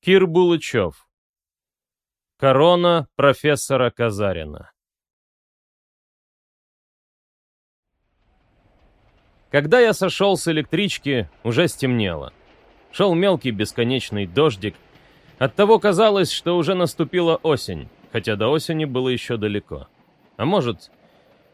Кир Булычев. Корона профессора Казарина. Когда я сошел с электрички, уже стемнело. Шел мелкий бесконечный дождик. Оттого казалось, что уже наступила осень, хотя до осени было еще далеко. А может,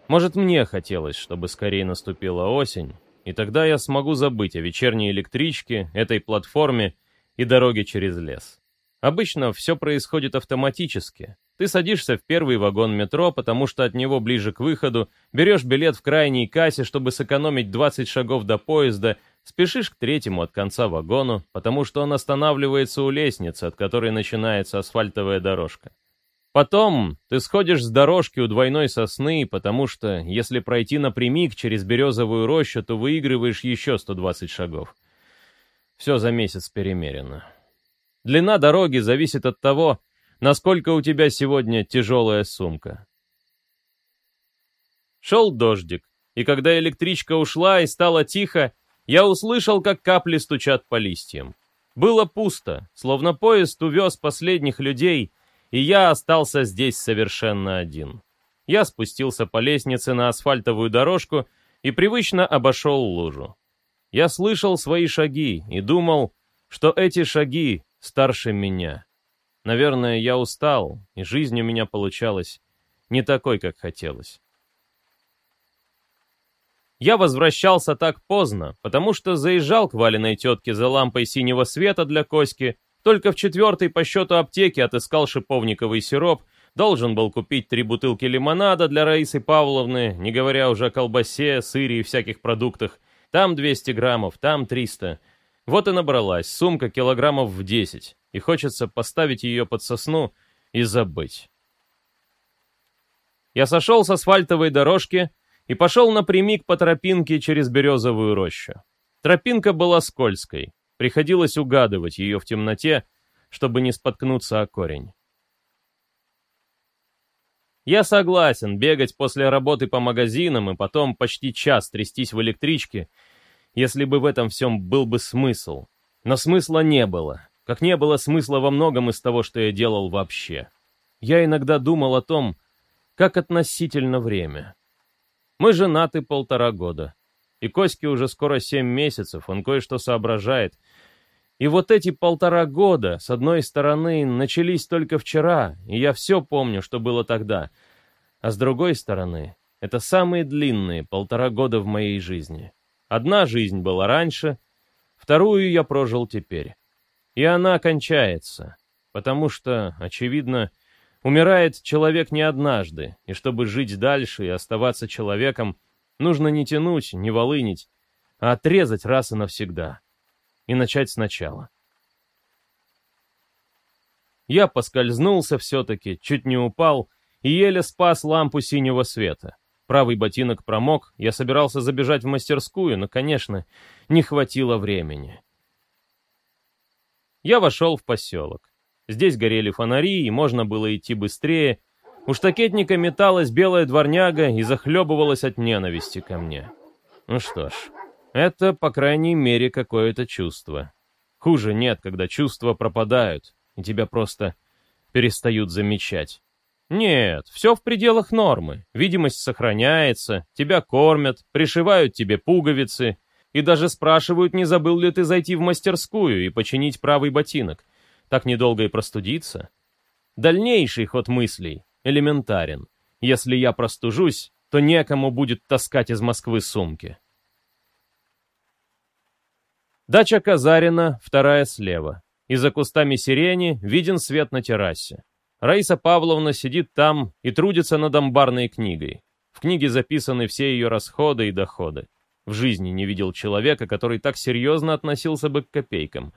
может мне хотелось, чтобы скорее наступила осень, и тогда я смогу забыть о вечерней электричке, этой платформе и дороге через лес. Обычно все происходит автоматически. Ты садишься в первый вагон метро, потому что от него ближе к выходу, берешь билет в крайней кассе, чтобы сэкономить 20 шагов до поезда, спешишь к третьему от конца вагону, потому что он останавливается у лестницы, от которой начинается асфальтовая дорожка. Потом ты сходишь с дорожки у двойной сосны, потому что, если пройти напрямик через березовую рощу, то выигрываешь еще 120 шагов. Все за месяц перемерено. Длина дороги зависит от того, насколько у тебя сегодня тяжелая сумка. Шел дождик, и когда электричка ушла и стало тихо, я услышал, как капли стучат по листьям. Было пусто, словно поезд увез последних людей, и я остался здесь совершенно один. Я спустился по лестнице на асфальтовую дорожку и привычно обошел лужу. Я слышал свои шаги и думал, что эти шаги старше меня. Наверное, я устал, и жизнь у меня получалась не такой, как хотелось. Я возвращался так поздно, потому что заезжал к Валиной тетке за лампой синего света для Коськи, только в четвертой по счету аптеки отыскал шиповниковый сироп, должен был купить три бутылки лимонада для Раисы Павловны, не говоря уже о колбасе, сыре и всяких продуктах, там 200 граммов, там 300. Вот и набралась сумка килограммов в 10, и хочется поставить ее под сосну и забыть. Я сошел с асфальтовой дорожки и пошел напрямик по тропинке через березовую рощу. Тропинка была скользкой, приходилось угадывать ее в темноте, чтобы не споткнуться о корень. Я согласен бегать после работы по магазинам и потом почти час трястись в электричке, если бы в этом всем был бы смысл. Но смысла не было, как не было смысла во многом из того, что я делал вообще. Я иногда думал о том, как относительно время. Мы женаты полтора года, и Коське уже скоро семь месяцев, он кое-что соображает. И вот эти полтора года, с одной стороны, начались только вчера, и я все помню, что было тогда, а с другой стороны, это самые длинные полтора года в моей жизни. Одна жизнь была раньше, вторую я прожил теперь. И она кончается, потому что, очевидно, умирает человек не однажды, и чтобы жить дальше и оставаться человеком, нужно не тянуть, не волынить, а отрезать раз и навсегда и начать сначала. Я поскользнулся все-таки, чуть не упал и еле спас лампу синего света. Правый ботинок промок, я собирался забежать в мастерскую, но, конечно, не хватило времени. Я вошел в поселок. Здесь горели фонари, и можно было идти быстрее. У штакетника металась белая дворняга и захлебывалась от ненависти ко мне. Ну что ж, это, по крайней мере, какое-то чувство. Хуже нет, когда чувства пропадают, и тебя просто перестают замечать. Нет, все в пределах нормы. Видимость сохраняется, тебя кормят, пришивают тебе пуговицы и даже спрашивают, не забыл ли ты зайти в мастерскую и починить правый ботинок. Так недолго и простудиться. Дальнейший ход мыслей элементарен. Если я простужусь, то некому будет таскать из Москвы сумки. Дача Казарина, вторая слева. И за кустами сирени виден свет на террасе. Раиса Павловна сидит там и трудится над амбарной книгой. В книге записаны все ее расходы и доходы. В жизни не видел человека, который так серьезно относился бы к копейкам.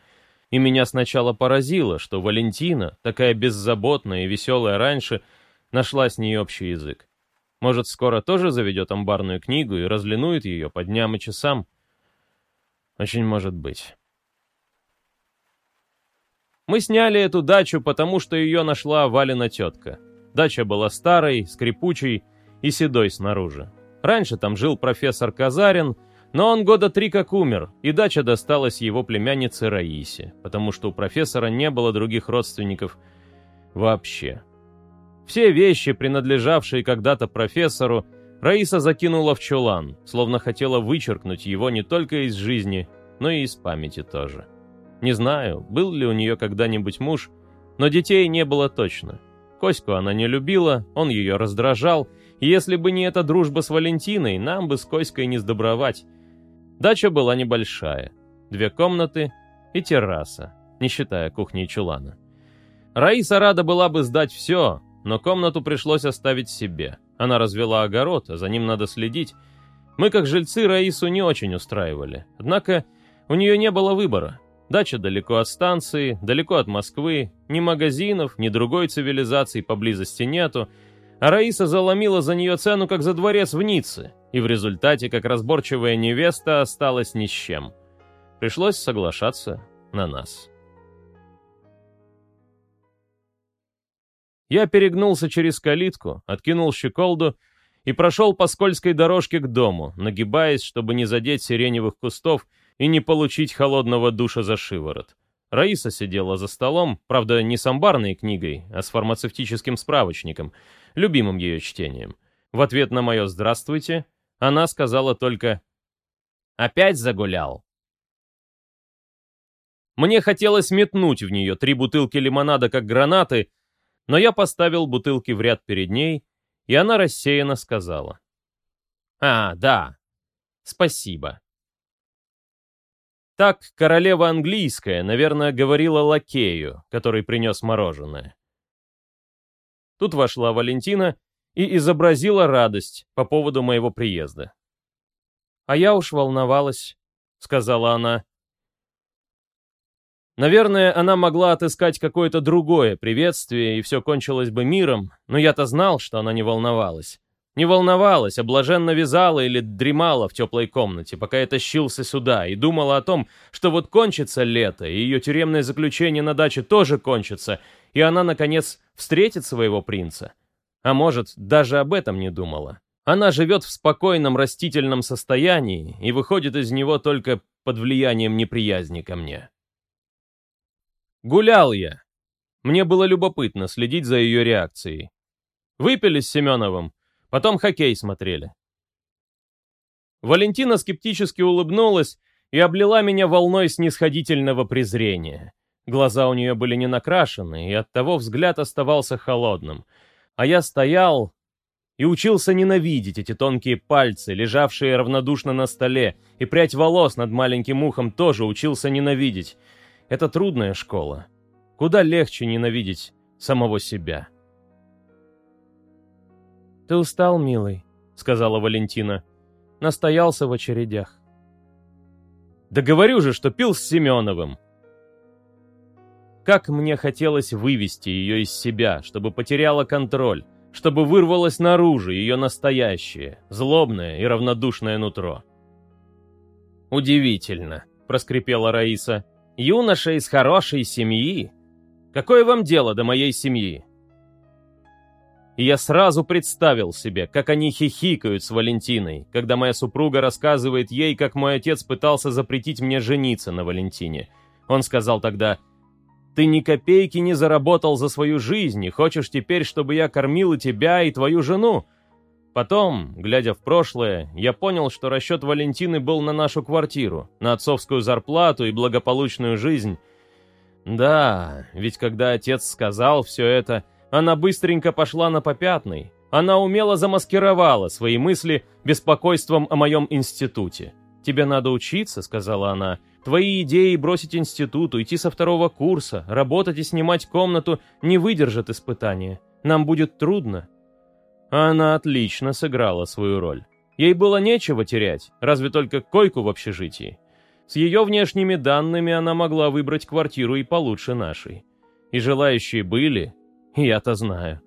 И меня сначала поразило, что Валентина, такая беззаботная и веселая раньше, нашла с ней общий язык. Может, скоро тоже заведет амбарную книгу и разлинует ее по дням и часам? Очень может быть. Мы сняли эту дачу, потому что ее нашла Валина тетка. Дача была старой, скрипучей и седой снаружи. Раньше там жил профессор Казарин, Но он года три как умер, и дача досталась его племяннице Раисе, потому что у профессора не было других родственников вообще. Все вещи, принадлежавшие когда-то профессору, Раиса закинула в чулан, словно хотела вычеркнуть его не только из жизни, но и из памяти тоже. Не знаю, был ли у нее когда-нибудь муж, но детей не было точно. Коську она не любила, он ее раздражал, и если бы не эта дружба с Валентиной, нам бы с Коськой не сдобровать. Дача была небольшая. Две комнаты и терраса, не считая кухни и чулана. Раиса рада была бы сдать все, но комнату пришлось оставить себе. Она развела огород, а за ним надо следить. Мы, как жильцы, Раису не очень устраивали. Однако у нее не было выбора. Дача далеко от станции, далеко от Москвы, ни магазинов, ни другой цивилизации поблизости нету, а Раиса заломила за нее цену, как за дворец в Ницце, и в результате, как разборчивая невеста, осталась ни с чем. Пришлось соглашаться на нас. Я перегнулся через калитку, откинул щеколду и прошел по скользкой дорожке к дому, нагибаясь, чтобы не задеть сиреневых кустов и не получить холодного душа за шиворот. Раиса сидела за столом, правда, не с амбарной книгой, а с фармацевтическим справочником, любимым ее чтением. В ответ на мое «здравствуйте» она сказала только «Опять загулял?» Мне хотелось метнуть в нее три бутылки лимонада как гранаты, но я поставил бутылки в ряд перед ней, и она рассеянно сказала. «А, да, спасибо». Так королева английская, наверное, говорила лакею, который принес мороженое. Тут вошла Валентина и изобразила радость по поводу моего приезда. «А я уж волновалась», — сказала она. Наверное, она могла отыскать какое-то другое приветствие, и все кончилось бы миром, но я-то знал, что она не волновалась. Не волновалась, а вязала или дремала в теплой комнате, пока я тащился сюда, и думала о том, что вот кончится лето, и ее тюремное заключение на даче тоже кончится, и она, наконец, встретит своего принца. А может, даже об этом не думала. Она живет в спокойном растительном состоянии и выходит из него только под влиянием неприязни ко мне. Гулял я. Мне было любопытно следить за ее реакцией. Выпили с Семеновым, Потом хоккей смотрели. Валентина скептически улыбнулась и облила меня волной снисходительного презрения. Глаза у нее были не накрашены, и оттого взгляд оставался холодным. А я стоял и учился ненавидеть эти тонкие пальцы, лежавшие равнодушно на столе, и прядь волос над маленьким ухом тоже учился ненавидеть. Это трудная школа. Куда легче ненавидеть самого себя. «Ты устал, милый», — сказала Валентина. Настоялся в очередях. «Да говорю же, что пил с Семеновым!» Как мне хотелось вывести ее из себя, чтобы потеряла контроль, чтобы вырвалось наружу ее настоящее, злобное и равнодушное нутро. «Удивительно», — проскрипела Раиса. «Юноша из хорошей семьи? Какое вам дело до моей семьи? И я сразу представил себе, как они хихикают с Валентиной, когда моя супруга рассказывает ей, как мой отец пытался запретить мне жениться на Валентине. Он сказал тогда, «Ты ни копейки не заработал за свою жизнь и хочешь теперь, чтобы я кормил и тебя, и твою жену?» Потом, глядя в прошлое, я понял, что расчет Валентины был на нашу квартиру, на отцовскую зарплату и благополучную жизнь. Да, ведь когда отец сказал все это, она быстренько пошла на попятный. Она умело замаскировала свои мысли беспокойством о моем институте. «Тебе надо учиться», — сказала она. «Твои идеи бросить институт, уйти со второго курса, работать и снимать комнату не выдержат испытания. Нам будет трудно». Она отлично сыграла свою роль. Ей было нечего терять, разве только койку в общежитии. С ее внешними данными она могла выбрать квартиру и получше нашей. И желающие были, я-то знаю.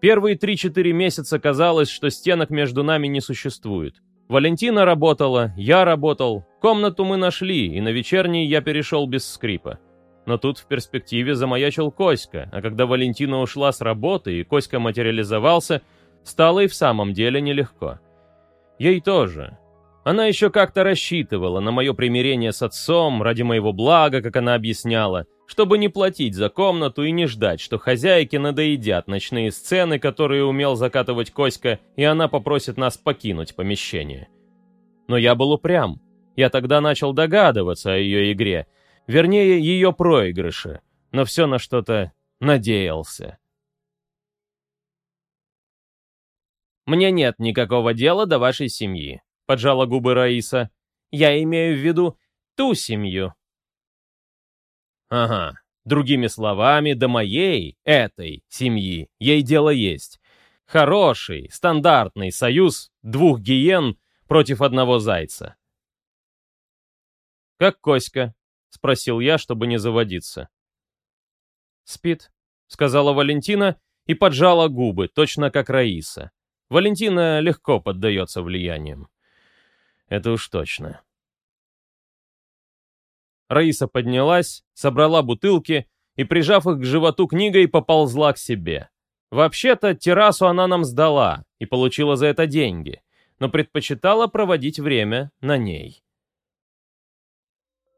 Первые 3-4 месяца казалось, что стенок между нами не существует. Валентина работала, я работал, комнату мы нашли, и на вечерний я перешел без скрипа. Но тут в перспективе замаячил Коська, а когда Валентина ушла с работы и Коська материализовался, стало и в самом деле нелегко. Ей тоже. Она еще как-то рассчитывала на мое примирение с отцом, ради моего блага, как она объясняла, чтобы не платить за комнату и не ждать, что хозяйки надоедят ночные сцены, которые умел закатывать Коська, и она попросит нас покинуть помещение. Но я был упрям. Я тогда начал догадываться о ее игре, вернее, ее проигрыше, но все на что-то надеялся. «Мне нет никакого дела до вашей семьи», поджала губы Раиса. «Я имею в виду ту семью». «Ага, другими словами, до моей, этой семьи ей дело есть. Хороший, стандартный союз двух гиен против одного зайца». «Как Коська?» — спросил я, чтобы не заводиться. «Спит», — сказала Валентина и поджала губы, точно как Раиса. Валентина легко поддается влияниям. Это уж точно. Раиса поднялась, собрала бутылки и, прижав их к животу книгой, поползла к себе. Вообще-то, террасу она нам сдала и получила за это деньги, но предпочитала проводить время на ней.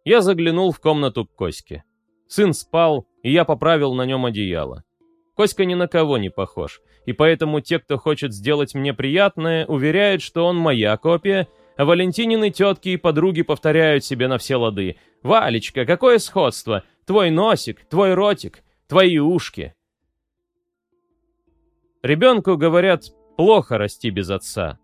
Я заглянул в комнату к Коське. Сын спал, и я поправил на нем одеяло. Коська ни на кого не похож, и поэтому те, кто хочет сделать мне приятное, уверяют, что он моя копия — Валентинины тетки и подруги повторяют себе на все лады. «Валечка, какое сходство! Твой носик, твой ротик, твои ушки!» Ребенку, говорят, плохо расти без отца.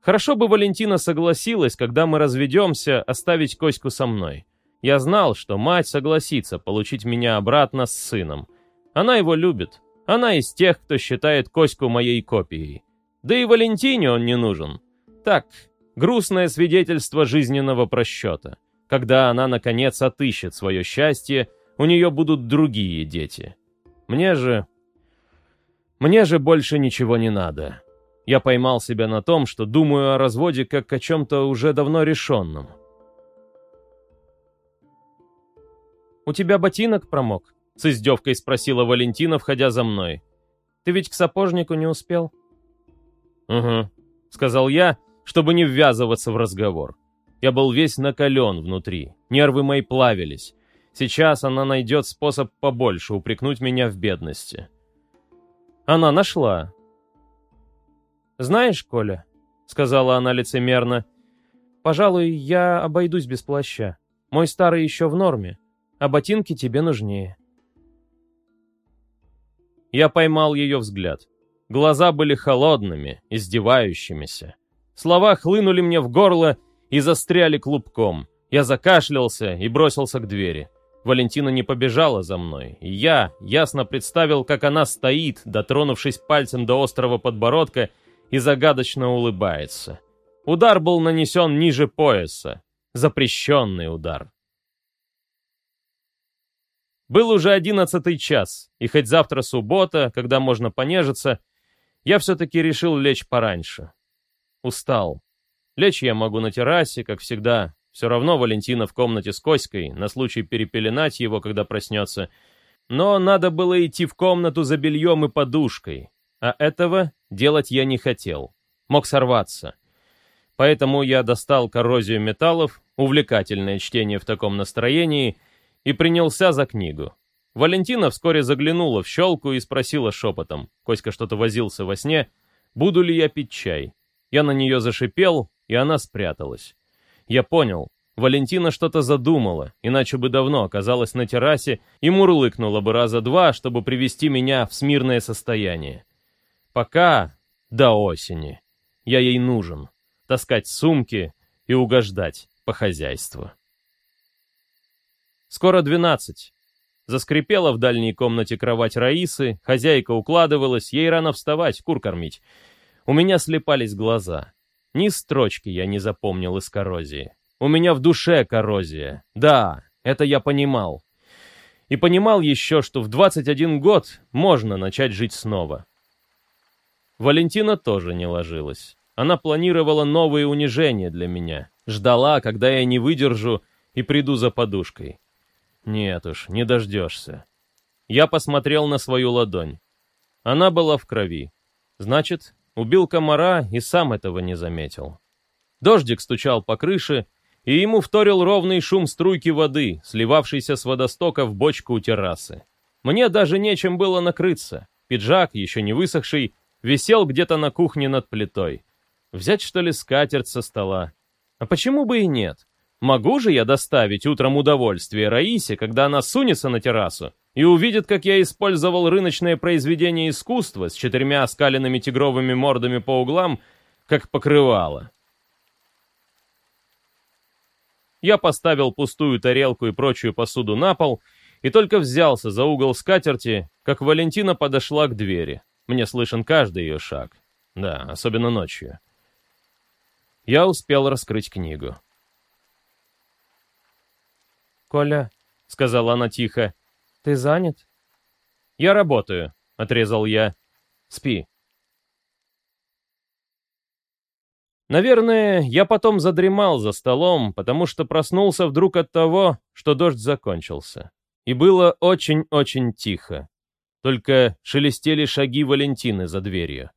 Хорошо бы Валентина согласилась, когда мы разведемся, оставить Коську со мной. Я знал, что мать согласится получить меня обратно с сыном. Она его любит. Она из тех, кто считает Коську моей копией. Да и Валентине он не нужен. Так, Грустное свидетельство жизненного просчета. Когда она, наконец, отыщет свое счастье, у нее будут другие дети. Мне же... Мне же больше ничего не надо. Я поймал себя на том, что думаю о разводе как о чем-то уже давно решенном. «У тебя ботинок промок?» — с издевкой спросила Валентина, входя за мной. «Ты ведь к сапожнику не успел?» «Угу», — сказал я, чтобы не ввязываться в разговор. Я был весь накален внутри, нервы мои плавились. Сейчас она найдет способ побольше упрекнуть меня в бедности. Она нашла. «Знаешь, Коля», — сказала она лицемерно, — «пожалуй, я обойдусь без плаща. Мой старый еще в норме, а ботинки тебе нужнее». Я поймал ее взгляд. Глаза были холодными, издевающимися. Слова хлынули мне в горло и застряли клубком. Я закашлялся и бросился к двери. Валентина не побежала за мной, и я ясно представил, как она стоит, дотронувшись пальцем до острого подбородка, и загадочно улыбается. Удар был нанесен ниже пояса. Запрещенный удар. Был уже одиннадцатый час, и хоть завтра суббота, когда можно понежиться, я все-таки решил лечь пораньше. Устал. Лечь я могу на террасе, как всегда. Все равно Валентина в комнате с Коськой, на случай перепеленать его, когда проснется. Но надо было идти в комнату за бельем и подушкой. А этого делать я не хотел. Мог сорваться. Поэтому я достал коррозию металлов, увлекательное чтение в таком настроении, и принялся за книгу. Валентина вскоре заглянула в щелку и спросила шепотом, Коська что-то возился во сне, буду ли я пить чай. Я на нее зашипел, и она спряталась. Я понял, Валентина что-то задумала, иначе бы давно оказалась на террасе и мурлыкнула бы раза два, чтобы привести меня в смирное состояние. Пока до осени. Я ей нужен. Таскать сумки и угождать по хозяйству. Скоро двенадцать. Заскрипела в дальней комнате кровать Раисы, хозяйка укладывалась, ей рано вставать, кур кормить. У меня слепались глаза. Ни строчки я не запомнил из коррозии. У меня в душе коррозия. Да, это я понимал. И понимал еще, что в 21 год можно начать жить снова. Валентина тоже не ложилась. Она планировала новые унижения для меня. Ждала, когда я не выдержу и приду за подушкой. Нет уж, не дождешься. Я посмотрел на свою ладонь. Она была в крови. Значит, Убил комара и сам этого не заметил. Дождик стучал по крыше, и ему вторил ровный шум струйки воды, сливавшейся с водостока в бочку у террасы. Мне даже нечем было накрыться. Пиджак, еще не высохший, висел где-то на кухне над плитой. Взять, что ли, скатерть со стола? А почему бы и нет? Могу же я доставить утром удовольствие Раисе, когда она сунется на террасу и увидит, как я использовал рыночное произведение искусства с четырьмя оскаленными тигровыми мордами по углам, как покрывало. Я поставил пустую тарелку и прочую посуду на пол и только взялся за угол скатерти, как Валентина подошла к двери. Мне слышен каждый ее шаг. Да, особенно ночью. Я успел раскрыть книгу. «Коля», — сказала она тихо, — «ты занят?» «Я работаю», — отрезал я. «Спи». Наверное, я потом задремал за столом, потому что проснулся вдруг от того, что дождь закончился. И было очень-очень тихо. Только шелестели шаги Валентины за дверью.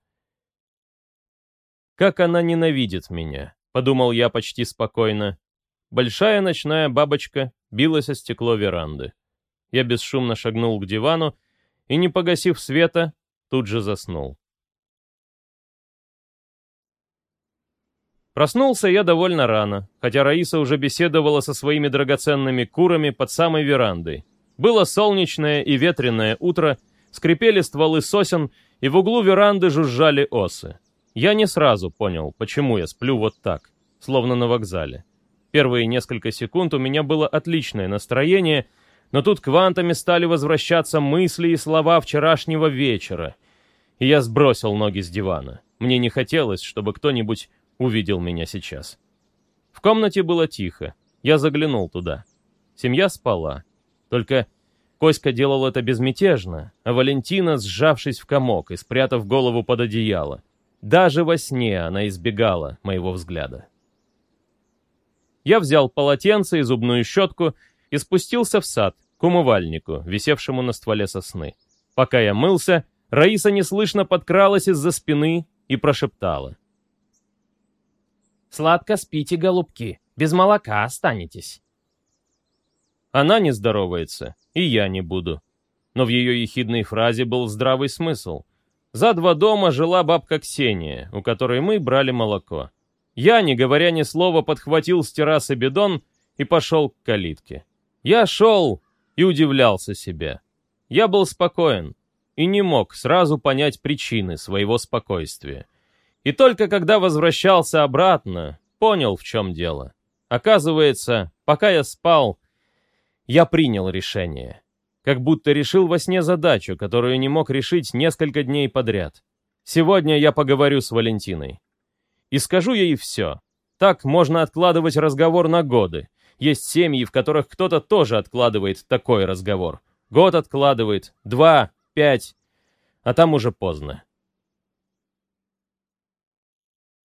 «Как она ненавидит меня», — подумал я почти спокойно. Большая ночная бабочка билась о стекло веранды. Я бесшумно шагнул к дивану и, не погасив света, тут же заснул. Проснулся я довольно рано, хотя Раиса уже беседовала со своими драгоценными курами под самой верандой. Было солнечное и ветреное утро, скрипели стволы сосен, и в углу веранды жужжали осы. Я не сразу понял, почему я сплю вот так, словно на вокзале. Первые несколько секунд у меня было отличное настроение, но тут квантами стали возвращаться мысли и слова вчерашнего вечера, и я сбросил ноги с дивана. Мне не хотелось, чтобы кто-нибудь увидел меня сейчас. В комнате было тихо. Я заглянул туда. Семья спала. Только Коська делал это безмятежно, а Валентина, сжавшись в комок и спрятав голову под одеяло. Даже во сне она избегала моего взгляда. Я взял полотенце и зубную щетку и спустился в сад, к умывальнику, висевшему на стволе сосны. Пока я мылся, Раиса неслышно подкралась из-за спины и прошептала. Сладко спите, голубки, без молока останетесь. Она не здоровается, и я не буду. Но в ее ехидной фразе был здравый смысл. За два дома жила бабка Ксения, у которой мы брали молоко. Я, не говоря ни слова, подхватил с террасы бидон и пошел к калитке. Я шел и удивлялся себе. Я был спокоен и не мог сразу понять причины своего спокойствия. И только когда возвращался обратно, понял, в чем дело. Оказывается, пока я спал, я принял решение. Как будто решил во сне задачу, которую не мог решить несколько дней подряд. Сегодня я поговорю с Валентиной. И скажу ей все. Так можно откладывать разговор на годы. Есть семьи, в которых кто-то тоже откладывает такой разговор. Год откладывает, два, пять, а там уже поздно.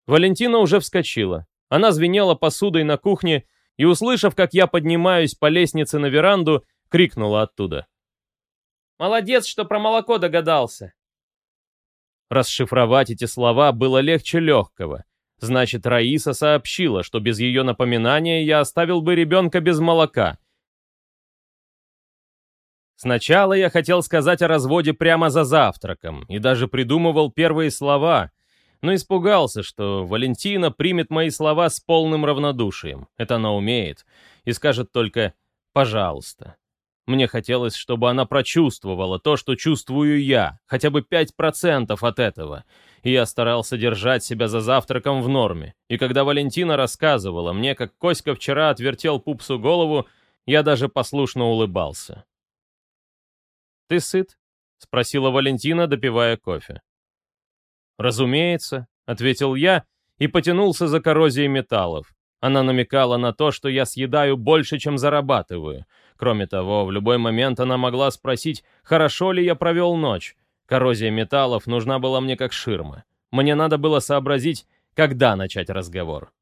Валентина уже вскочила. Она звенела посудой на кухне и, услышав, как я поднимаюсь по лестнице на веранду, крикнула оттуда. «Молодец, что про молоко догадался!» Расшифровать эти слова было легче легкого. Значит, Раиса сообщила, что без ее напоминания я оставил бы ребенка без молока. Сначала я хотел сказать о разводе прямо за завтраком и даже придумывал первые слова, но испугался, что Валентина примет мои слова с полным равнодушием. Это она умеет. И скажет только «пожалуйста». Мне хотелось, чтобы она прочувствовала то, что чувствую я, хотя бы 5% от этого. И я старался держать себя за завтраком в норме. И когда Валентина рассказывала мне, как Коська вчера отвертел пупсу голову, я даже послушно улыбался. «Ты сыт?» — спросила Валентина, допивая кофе. «Разумеется», — ответил я и потянулся за коррозией металлов. Она намекала на то, что я съедаю больше, чем зарабатываю. Кроме того, в любой момент она могла спросить, хорошо ли я провел ночь. Коррозия металлов нужна была мне как ширма. Мне надо было сообразить, когда начать разговор.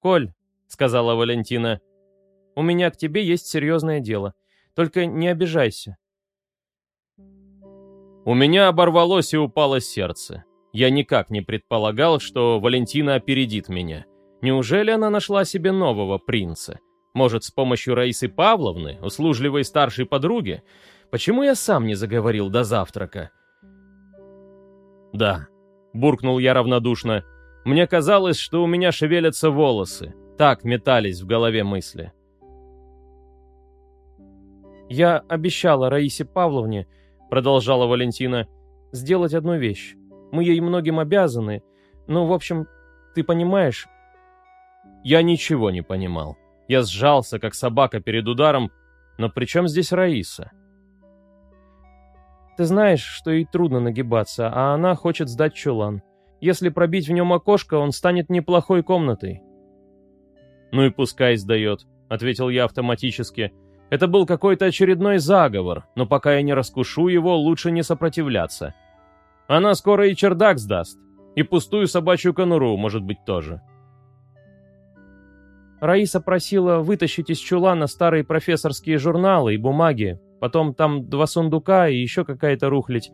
«Коль», — сказала Валентина, — «у меня к тебе есть серьезное дело. Только не обижайся. У меня оборвалось и упало сердце. Я никак не предполагал, что Валентина опередит меня. Неужели она нашла себе нового принца? Может, с помощью Раисы Павловны, услужливой старшей подруги? Почему я сам не заговорил до завтрака? Да, буркнул я равнодушно. Мне казалось, что у меня шевелятся волосы. Так метались в голове мысли. «Я обещала Раисе Павловне», — продолжала Валентина, — «сделать одну вещь. Мы ей многим обязаны. Ну, в общем, ты понимаешь...» Я ничего не понимал. Я сжался, как собака перед ударом. Но при чем здесь Раиса? Ты знаешь, что ей трудно нагибаться, а она хочет сдать чулан. Если пробить в нем окошко, он станет неплохой комнатой. «Ну и пускай сдает», — ответил я автоматически. «Это был какой-то очередной заговор, но пока я не раскушу его, лучше не сопротивляться. Она скоро и чердак сдаст, и пустую собачью конуру, может быть, тоже». Раиса просила вытащить из чулана старые профессорские журналы и бумаги, потом там два сундука и еще какая-то рухлядь.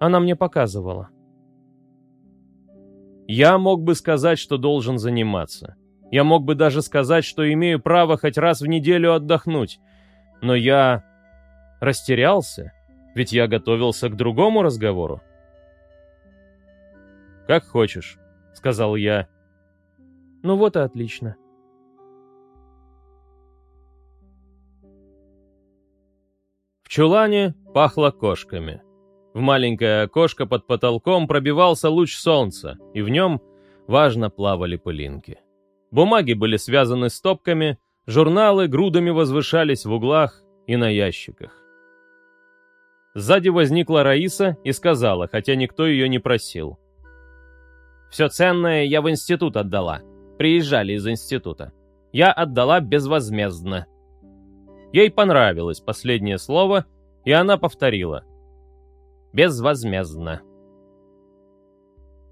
Она мне показывала. Я мог бы сказать, что должен заниматься. Я мог бы даже сказать, что имею право хоть раз в неделю отдохнуть. Но я растерялся, ведь я готовился к другому разговору. «Как хочешь», — сказал я. «Ну вот и отлично». В чулане пахло кошками. В маленькое окошко под потолком пробивался луч солнца, и в нем важно плавали пылинки. Бумаги были связаны стопками, журналы грудами возвышались в углах и на ящиках. Сзади возникла Раиса и сказала, хотя никто ее не просил. «Все ценное я в институт отдала. Приезжали из института. Я отдала безвозмездно». Ей понравилось последнее слово, и она повторила. «Безвозмездно».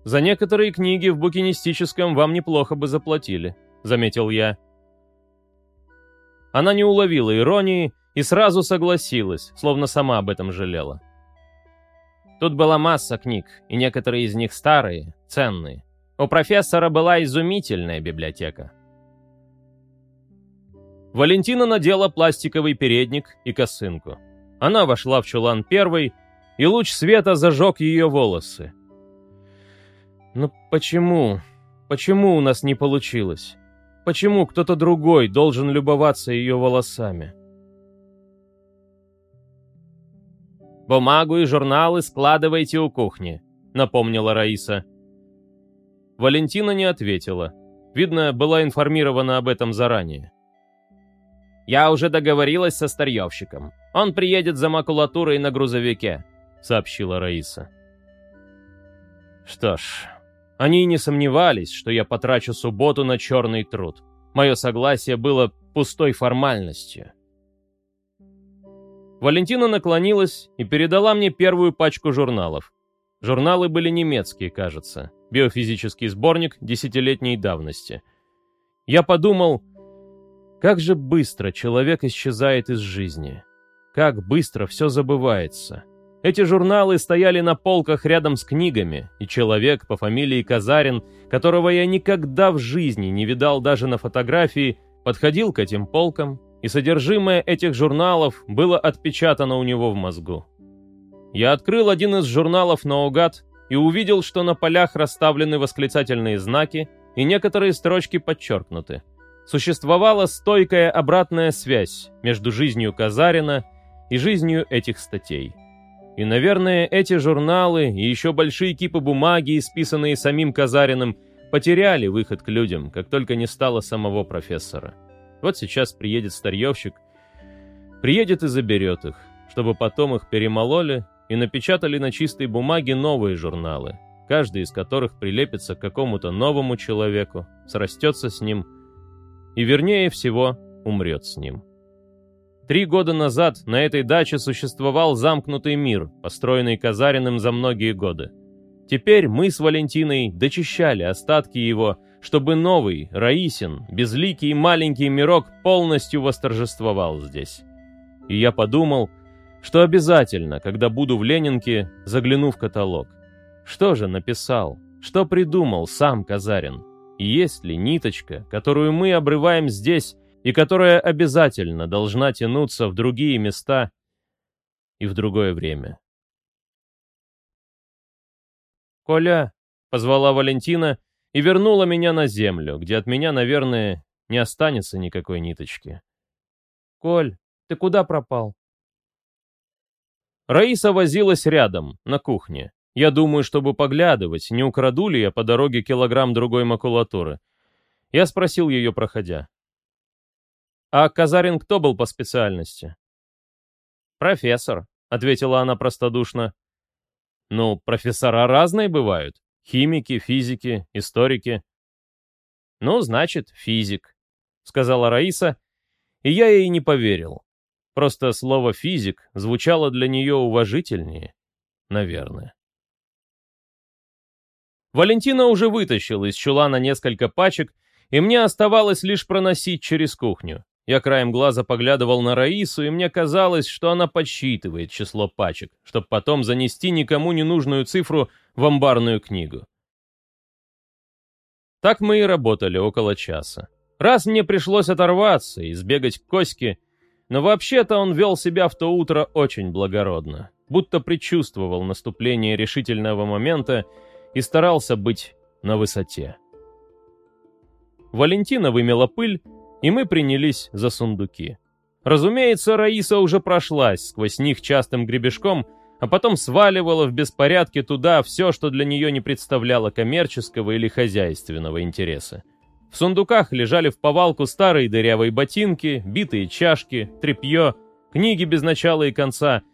«За некоторые книги в букинистическом вам неплохо бы заплатили», — заметил я. Она не уловила иронии и сразу согласилась, словно сама об этом жалела. Тут была масса книг, и некоторые из них старые, ценные. У профессора была изумительная библиотека. Валентина надела пластиковый передник и косынку. Она вошла в чулан первой, и луч света зажег ее волосы. «Ну почему? Почему у нас не получилось? Почему кто-то другой должен любоваться ее волосами?» «Бумагу и журналы складывайте у кухни», — напомнила Раиса. Валентина не ответила. Видно, была информирована об этом заранее. «Я уже договорилась со старьевщиком. Он приедет за макулатурой на грузовике», — сообщила Раиса. Что ж, они не сомневались, что я потрачу субботу на черный труд. Мое согласие было пустой формальностью. Валентина наклонилась и передала мне первую пачку журналов. Журналы были немецкие, кажется. Биофизический сборник десятилетней давности. Я подумал, как же быстро человек исчезает из жизни. Как быстро все забывается. Эти журналы стояли на полках рядом с книгами, и человек по фамилии Казарин, которого я никогда в жизни не видал даже на фотографии, подходил к этим полкам, и содержимое этих журналов было отпечатано у него в мозгу. Я открыл один из журналов наугад и увидел, что на полях расставлены восклицательные знаки, и некоторые строчки подчеркнуты. Существовала стойкая обратная связь между жизнью Казарина и жизнью этих статей. И, наверное, эти журналы и еще большие кипы бумаги, исписанные самим Казариным, потеряли выход к людям, как только не стало самого профессора. Вот сейчас приедет старьевщик, приедет и заберет их, чтобы потом их перемололи и напечатали на чистой бумаге новые журналы, каждый из которых прилепится к какому-то новому человеку, срастется с ним и, вернее всего, умрет с ним. Три года назад на этой даче существовал замкнутый мир, построенный Казариным за многие годы. Теперь мы с Валентиной дочищали остатки его, чтобы новый, Раисин, безликий маленький мирок полностью восторжествовал здесь. И я подумал, что обязательно, когда буду в Ленинке, загляну в каталог. Что же написал? Что придумал сам Казарин? есть ли ниточка, которую мы обрываем здесь и которая обязательно должна тянуться в другие места и в другое время? «Коля!» — позвала Валентина и вернула меня на землю, где от меня, наверное, не останется никакой ниточки. «Коль, ты куда пропал?» Раиса возилась рядом, на кухне. Я думаю, чтобы поглядывать, не украду ли я по дороге килограмм другой макулатуры. Я спросил ее, проходя. «А Казарин кто был по специальности?» «Профессор», — ответила она простодушно. «Ну, профессора разные бывают. Химики, физики, историки». «Ну, значит, физик», — сказала Раиса, и я ей не поверил. Просто слово «физик» звучало для нее уважительнее, наверное. Валентина уже вытащила из чулана несколько пачек, и мне оставалось лишь проносить через кухню. Я краем глаза поглядывал на Раису, и мне казалось, что она подсчитывает число пачек, чтобы потом занести никому не нужную цифру в амбарную книгу. Так мы и работали около часа. Раз мне пришлось оторваться и сбегать к Коське, но вообще-то он вел себя в то утро очень благородно, будто предчувствовал наступление решительного момента и старался быть на высоте. Валентина вымела пыль, и мы принялись за сундуки. Разумеется, Раиса уже прошлась сквозь них частым гребешком, а потом сваливала в беспорядке туда все, что для нее не представляло коммерческого или хозяйственного интереса. В сундуках лежали в повалку старые дырявые ботинки, битые чашки, тряпье, книги без начала и конца —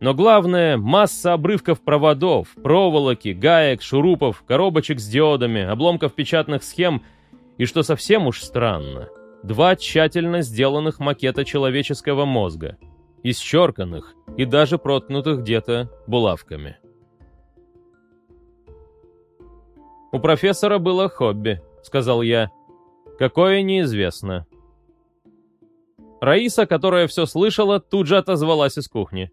но главное — масса обрывков проводов, проволоки, гаек, шурупов, коробочек с диодами, обломков печатных схем и, что совсем уж странно, два тщательно сделанных макета человеческого мозга, исчерканных и даже проткнутых где-то булавками. «У профессора было хобби», — сказал я. «Какое неизвестно». Раиса, которая все слышала, тут же отозвалась из кухни.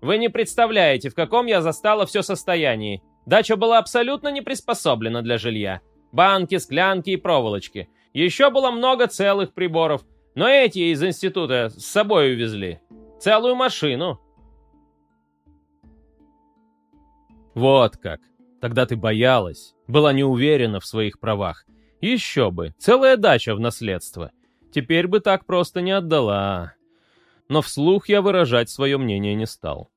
Вы не представляете, в каком я застала все состоянии. Дача была абсолютно не приспособлена для жилья. Банки, склянки и проволочки. Еще было много целых приборов, но эти из института с собой увезли. Целую машину. Вот как. Тогда ты боялась, была не уверена в своих правах. Еще бы, целая дача в наследство. Теперь бы так просто не отдала. Но вслух я выражать свое мнение не стал.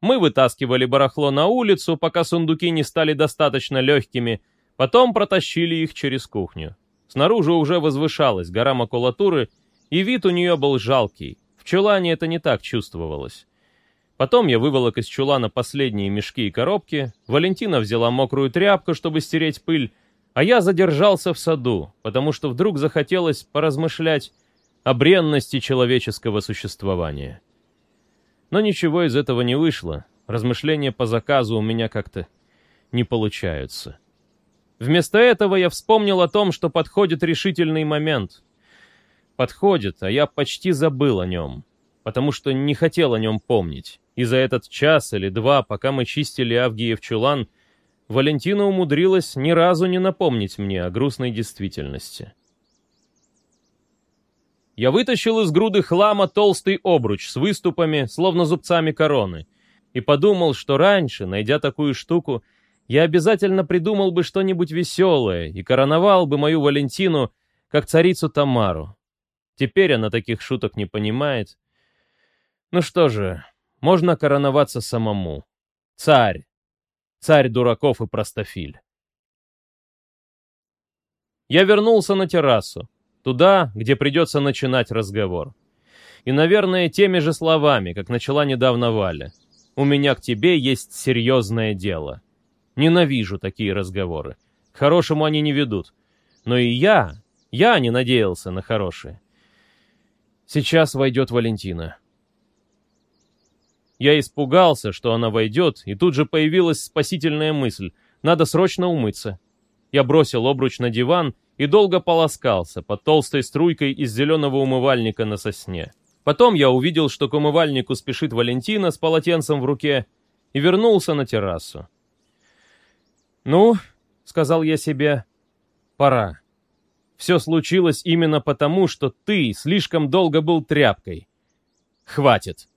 Мы вытаскивали барахло на улицу, пока сундуки не стали достаточно легкими, потом протащили их через кухню. Снаружи уже возвышалась гора макулатуры, и вид у нее был жалкий. В чулане это не так чувствовалось. Потом я выволок из чулана последние мешки и коробки, Валентина взяла мокрую тряпку, чтобы стереть пыль, а я задержался в саду, потому что вдруг захотелось поразмышлять о бренности человеческого существования. Но ничего из этого не вышло. Размышления по заказу у меня как-то не получаются. Вместо этого я вспомнил о том, что подходит решительный момент. Подходит, а я почти забыл о нем, потому что не хотел о нем помнить. И за этот час или два, пока мы чистили Авгиев чулан, Валентина умудрилась ни разу не напомнить мне о грустной действительности. Я вытащил из груды хлама толстый обруч с выступами, словно зубцами короны, и подумал, что раньше, найдя такую штуку, я обязательно придумал бы что-нибудь веселое и короновал бы мою Валентину, как царицу Тамару. Теперь она таких шуток не понимает. Ну что же, можно короноваться самому. Царь. Царь дураков и простофиль. Я вернулся на террасу. Туда, где придется начинать разговор. И, наверное, теми же словами, как начала недавно Валя. «У меня к тебе есть серьезное дело». Ненавижу такие разговоры. К хорошему они не ведут. Но и я, я не надеялся на хорошее. Сейчас войдет Валентина. Я испугался, что она войдет, и тут же появилась спасительная мысль. Надо срочно умыться. Я бросил обруч на диван и долго полоскался под толстой струйкой из зеленого умывальника на сосне. Потом я увидел, что к умывальнику спешит Валентина с полотенцем в руке, и вернулся на террасу. «Ну», — сказал я себе, — «пора. Все случилось именно потому, что ты слишком долго был тряпкой. Хватит».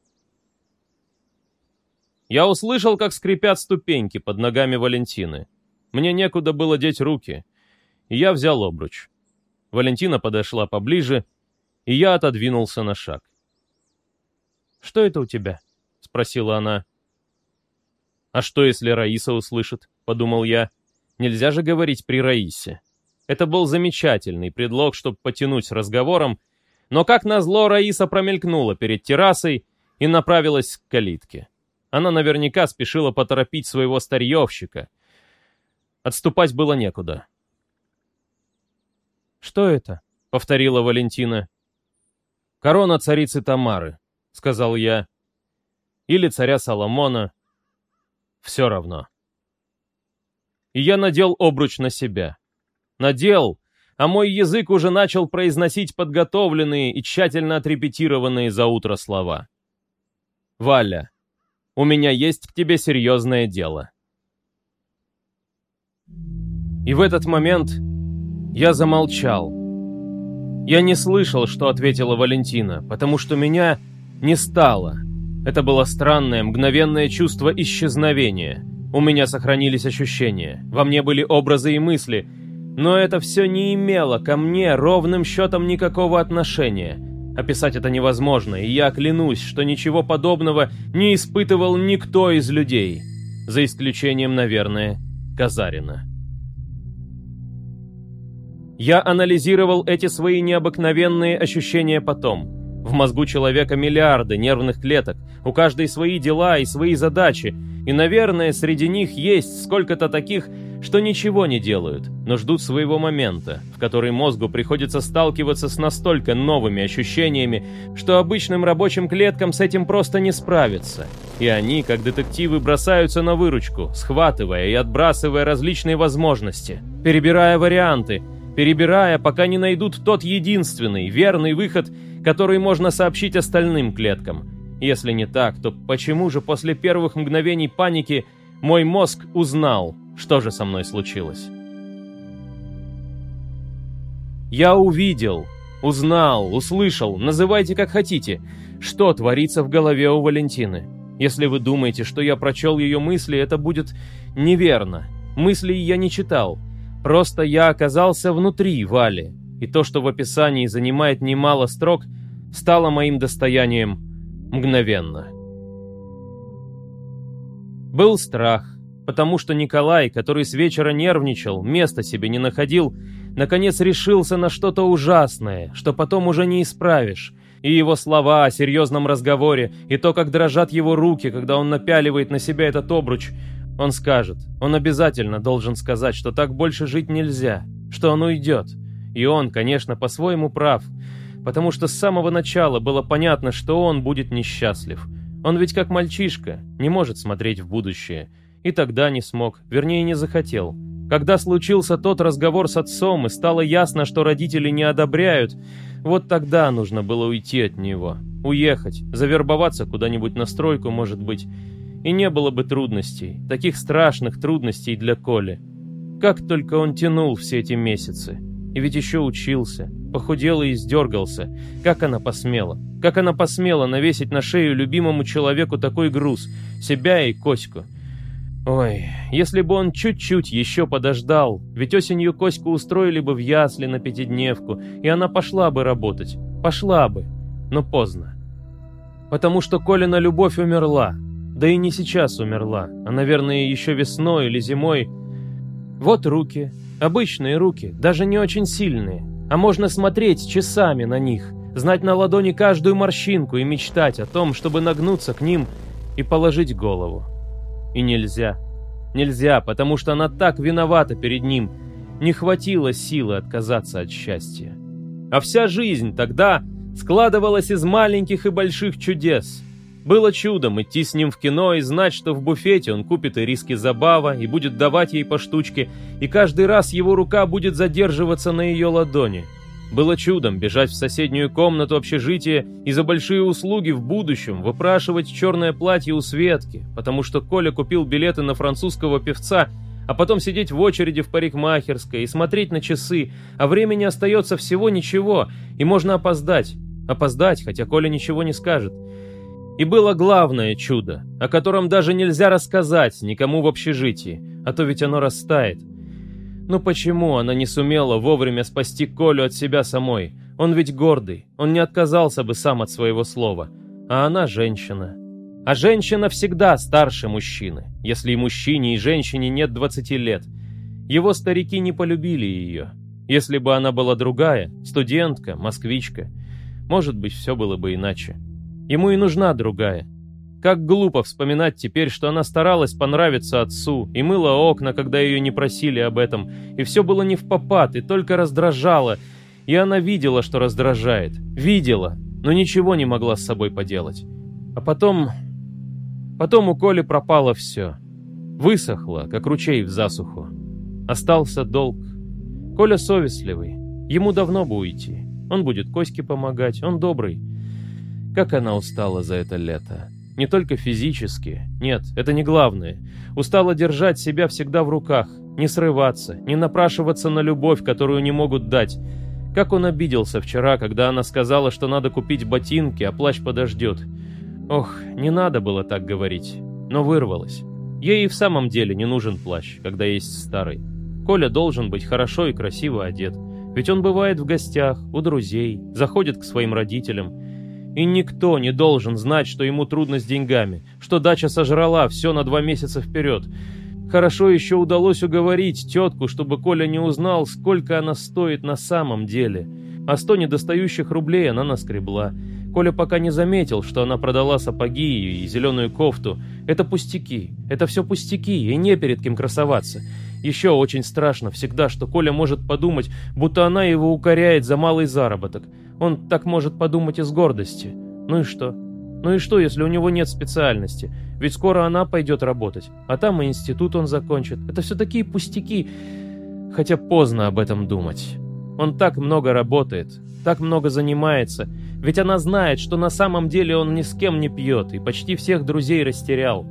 Я услышал, как скрипят ступеньки под ногами Валентины. Мне некуда было деть руки, и я взял обруч. Валентина подошла поближе, и я отодвинулся на шаг. «Что это у тебя?» — спросила она. «А что, если Раиса услышит?» — подумал я. «Нельзя же говорить при Раисе». Это был замечательный предлог, чтобы потянуть разговором, но, как назло, Раиса промелькнула перед террасой и направилась к калитке. Она наверняка спешила поторопить своего старьевщика. Отступать было некуда. «Что это?» — повторила Валентина. «Корона царицы Тамары», — сказал я. «Или царя Соломона. Все равно». И я надел обруч на себя. Надел, а мой язык уже начал произносить подготовленные и тщательно отрепетированные за утро слова. «Валя, у меня есть к тебе серьезное дело». И в этот момент я замолчал. Я не слышал, что ответила Валентина, потому что меня не стало. Это было странное, мгновенное чувство исчезновения. У меня сохранились ощущения, во мне были образы и мысли, но это все не имело ко мне ровным счетом никакого отношения. Описать это невозможно, и я клянусь, что ничего подобного не испытывал никто из людей. За исключением, наверное, Казарина. Я анализировал эти свои необыкновенные ощущения потом. В мозгу человека миллиарды нервных клеток, у каждой свои дела и свои задачи, и, наверное, среди них есть сколько-то таких, что ничего не делают, но ждут своего момента, в который мозгу приходится сталкиваться с настолько новыми ощущениями, что обычным рабочим клеткам с этим просто не справиться. И они, как детективы, бросаются на выручку, схватывая и отбрасывая различные возможности, перебирая варианты, перебирая, пока не найдут тот единственный, верный выход, который можно сообщить остальным клеткам. Если не так, то почему же после первых мгновений паники мой мозг узнал, что же со мной случилось. Я увидел, узнал, услышал, называйте как хотите, что творится в голове у Валентины. Если вы думаете, что я прочел ее мысли, это будет неверно. Мыслей я не читал. Просто я оказался внутри Вали, и то, что в описании занимает немало строк, стало моим достоянием мгновенно. Был страх, потому что Николай, который с вечера нервничал, места себе не находил, наконец решился на что-то ужасное, что потом уже не исправишь. И его слова о серьезном разговоре, и то, как дрожат его руки, когда он напяливает на себя этот обруч, он скажет, он обязательно должен сказать, что так больше жить нельзя, что он уйдет. И он, конечно, по-своему прав, потому что с самого начала было понятно, что он будет несчастлив. Он ведь как мальчишка, не может смотреть в будущее. И тогда не смог, вернее не захотел. Когда случился тот разговор с отцом и стало ясно, что родители не одобряют, вот тогда нужно было уйти от него. Уехать, завербоваться куда-нибудь на стройку, может быть. И не было бы трудностей, таких страшных трудностей для Коли. Как только он тянул все эти месяцы. И ведь еще учился, похудел и издергался. Как она посмела? Как она посмела навесить на шею любимому человеку такой груз? Себя и Коську. Ой, если бы он чуть-чуть еще подождал, ведь осенью Коську устроили бы в ясли на пятидневку, и она пошла бы работать. Пошла бы. Но поздно. Потому что Колина любовь умерла. Да и не сейчас умерла, а, наверное, еще весной или зимой. Вот руки. Обычные руки, даже не очень сильные. А можно смотреть часами на них, знать на ладони каждую морщинку и мечтать о том, чтобы нагнуться к ним и положить голову. И нельзя. Нельзя, потому что она так виновата перед ним. Не хватило силы отказаться от счастья. А вся жизнь тогда складывалась из маленьких и больших чудес. Было чудом идти с ним в кино и знать, что в буфете он купит и риски забава, и будет давать ей по штучке, и каждый раз его рука будет задерживаться на ее ладони. Было чудом бежать в соседнюю комнату общежития и за большие услуги в будущем выпрашивать черное платье у Светки, потому что Коля купил билеты на французского певца, а потом сидеть в очереди в парикмахерской и смотреть на часы, а времени остается всего ничего, и можно опоздать. Опоздать, хотя Коля ничего не скажет. И было главное чудо, о котором даже нельзя рассказать никому в общежитии, а то ведь оно растает. Но почему она не сумела вовремя спасти Колю от себя самой? Он ведь гордый, он не отказался бы сам от своего слова. А она женщина. А женщина всегда старше мужчины, если и мужчине, и женщине нет 20 лет. Его старики не полюбили ее. Если бы она была другая, студентка, москвичка, может быть, все было бы иначе. Ему и нужна другая, как глупо вспоминать теперь, что она старалась понравиться отцу и мыла окна, когда ее не просили об этом, и все было не в попад, и только раздражало, и она видела, что раздражает. Видела, но ничего не могла с собой поделать. А потом... Потом у Коли пропало все. Высохло, как ручей в засуху. Остался долг. Коля совестливый. Ему давно бы уйти. Он будет Коське помогать, он добрый. Как она устала за это лето. Не только физически. Нет, это не главное. Устала держать себя всегда в руках. Не срываться, не напрашиваться на любовь, которую не могут дать. Как он обиделся вчера, когда она сказала, что надо купить ботинки, а плащ подождет. Ох, не надо было так говорить. Но вырвалось. Ей и в самом деле не нужен плащ, когда есть старый. Коля должен быть хорошо и красиво одет. Ведь он бывает в гостях, у друзей, заходит к своим родителям. И никто не должен знать, что ему трудно с деньгами, что дача сожрала все на два месяца вперед. Хорошо еще удалось уговорить тетку, чтобы Коля не узнал, сколько она стоит на самом деле. А сто недостающих рублей она наскребла. Коля пока не заметил, что она продала сапоги и зеленую кофту. Это пустяки. Это все пустяки, и не перед кем красоваться. Еще очень страшно всегда, что Коля может подумать, будто она его укоряет за малый заработок. Он так может подумать из гордости. Ну и что? Ну и что, если у него нет специальности? Ведь скоро она пойдет работать, а там и институт он закончит. Это все такие пустяки, хотя поздно об этом думать. Он так много работает, так много занимается, ведь она знает, что на самом деле он ни с кем не пьет и почти всех друзей растерял.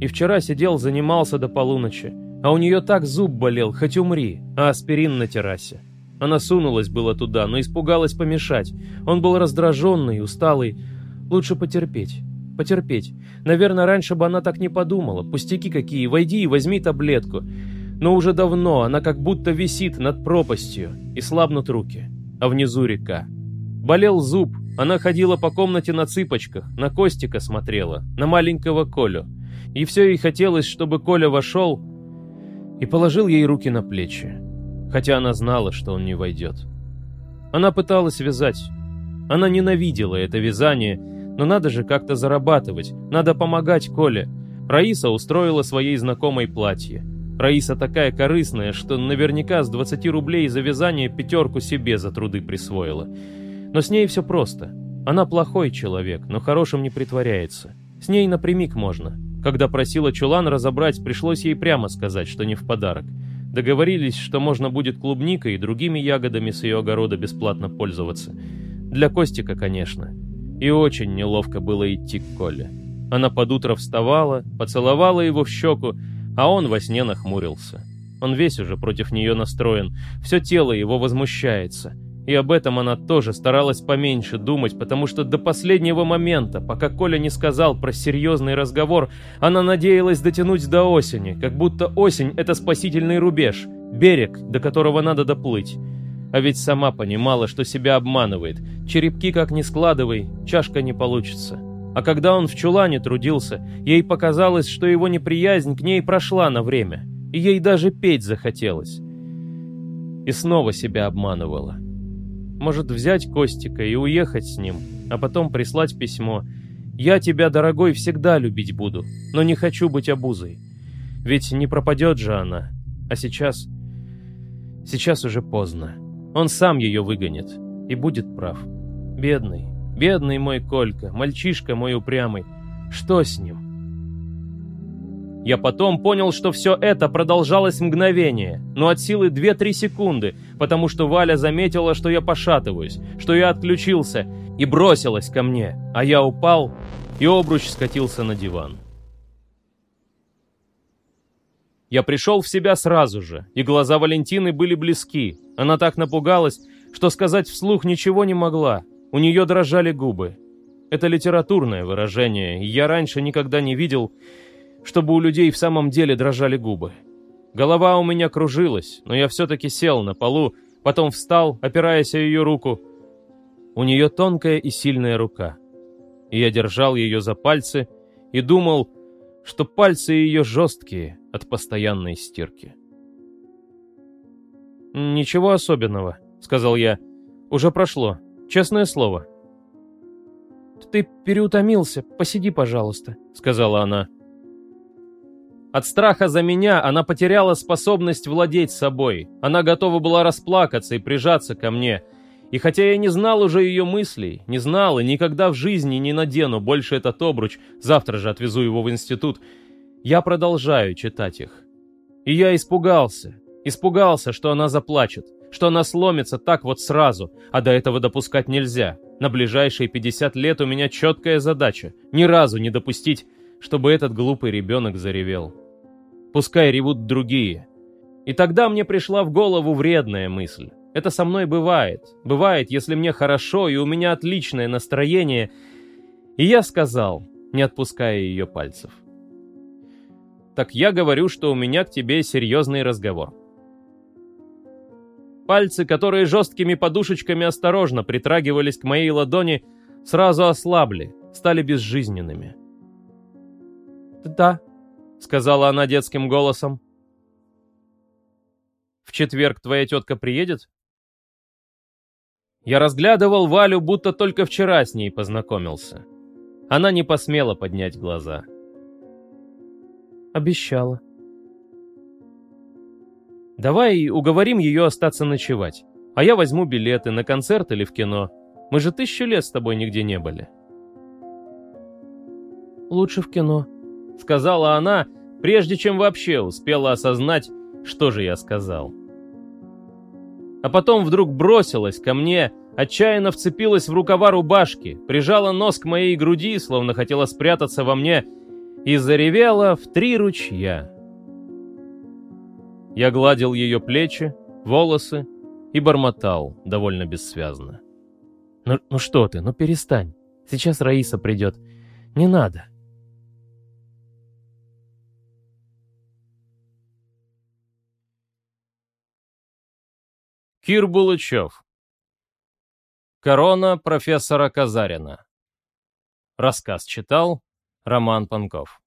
И вчера сидел, занимался до полуночи, а у нее так зуб болел, хоть умри, а аспирин на террасе. Она сунулась было туда, но испугалась помешать. Он был раздраженный, усталый. Лучше потерпеть. Потерпеть. Наверное, раньше бы она так не подумала. Пустяки какие, войди и возьми таблетку. Но уже давно она как будто висит над пропастью, и слабнут руки. А внизу река. Болел зуб. Она ходила по комнате на цыпочках, на Костика смотрела, на маленького Колю. И все ей хотелось, чтобы Коля вошел и положил ей руки на плечи хотя она знала, что он не войдет. Она пыталась вязать. Она ненавидела это вязание, но надо же как-то зарабатывать, надо помогать Коле. Раиса устроила своей знакомой платье. Раиса такая корыстная, что наверняка с 20 рублей за вязание пятерку себе за труды присвоила. Но с ней все просто. Она плохой человек, но хорошим не притворяется. С ней напрямик можно. Когда просила чулан разобрать, пришлось ей прямо сказать, что не в подарок. Договорились, что можно будет клубникой и другими ягодами с ее огорода бесплатно пользоваться. Для Костика, конечно. И очень неловко было идти к Коле. Она под утро вставала, поцеловала его в щеку, а он во сне нахмурился. Он весь уже против нее настроен, все тело его возмущается. И об этом она тоже старалась поменьше думать, потому что до последнего момента, пока Коля не сказал про серьезный разговор, она надеялась дотянуть до осени, как будто осень — это спасительный рубеж, берег, до которого надо доплыть. А ведь сама понимала, что себя обманывает. Черепки как ни складывай, чашка не получится. А когда он в чулане трудился, ей показалось, что его неприязнь к ней прошла на время, и ей даже петь захотелось. И снова себя обманывала. Может, взять Костика и уехать с ним, а потом прислать письмо. «Я тебя, дорогой, всегда любить буду, но не хочу быть обузой. Ведь не пропадет же она. А сейчас... Сейчас уже поздно. Он сам ее выгонит. И будет прав. Бедный, бедный мой Колька, мальчишка мой упрямый. Что с ним?» Я потом понял, что все это продолжалось мгновение, но от силы 2-3 секунды, потому что Валя заметила, что я пошатываюсь, что я отключился, и бросилась ко мне, а я упал, и обруч скатился на диван. Я пришел в себя сразу же, и глаза Валентины были близки. Она так напугалась, что сказать вслух ничего не могла. У нее дрожали губы. Это литературное выражение, я раньше никогда не видел, чтобы у людей в самом деле дрожали губы. Голова у меня кружилась, но я все-таки сел на полу, потом встал, опираясь о ее руку. У нее тонкая и сильная рука. И я держал ее за пальцы и думал, что пальцы ее жесткие от постоянной стирки. «Ничего особенного», — сказал я. «Уже прошло. Честное слово». «Ты переутомился. Посиди, пожалуйста», — сказала она. От страха за меня она потеряла способность владеть собой. Она готова была расплакаться и прижаться ко мне. И хотя я не знал уже ее мыслей, не знал и никогда в жизни не надену больше этот обруч, завтра же отвезу его в институт, я продолжаю читать их. И я испугался. Испугался, что она заплачет, что она сломится так вот сразу, а до этого допускать нельзя. На ближайшие 50 лет у меня четкая задача — ни разу не допустить, чтобы этот глупый ребенок заревел. Пускай ревут другие. И тогда мне пришла в голову вредная мысль. Это со мной бывает. Бывает, если мне хорошо и у меня отличное настроение. И я сказал, не отпуская ее пальцев. Так я говорю, что у меня к тебе серьезный разговор. Пальцы, которые жесткими подушечками осторожно притрагивались к моей ладони, сразу ослабли, стали безжизненными. «Да», сказала она детским голосом. «В четверг твоя тетка приедет?» Я разглядывал Валю, будто только вчера с ней познакомился. Она не посмела поднять глаза. «Обещала». «Давай уговорим ее остаться ночевать, а я возьму билеты на концерт или в кино. Мы же тысячу лет с тобой нигде не были». «Лучше в кино», — сказала она, прежде чем вообще успела осознать, что же я сказал. А потом вдруг бросилась ко мне, отчаянно вцепилась в рукава рубашки, прижала нос к моей груди, словно хотела спрятаться во мне, и заревела в три ручья. Я гладил ее плечи, волосы и бормотал довольно бессвязно. «Ну, ну что ты, ну перестань. Сейчас Раиса придет. Не надо». Кир Булычев. Корона профессора Казарина. Рассказ читал Роман Панков.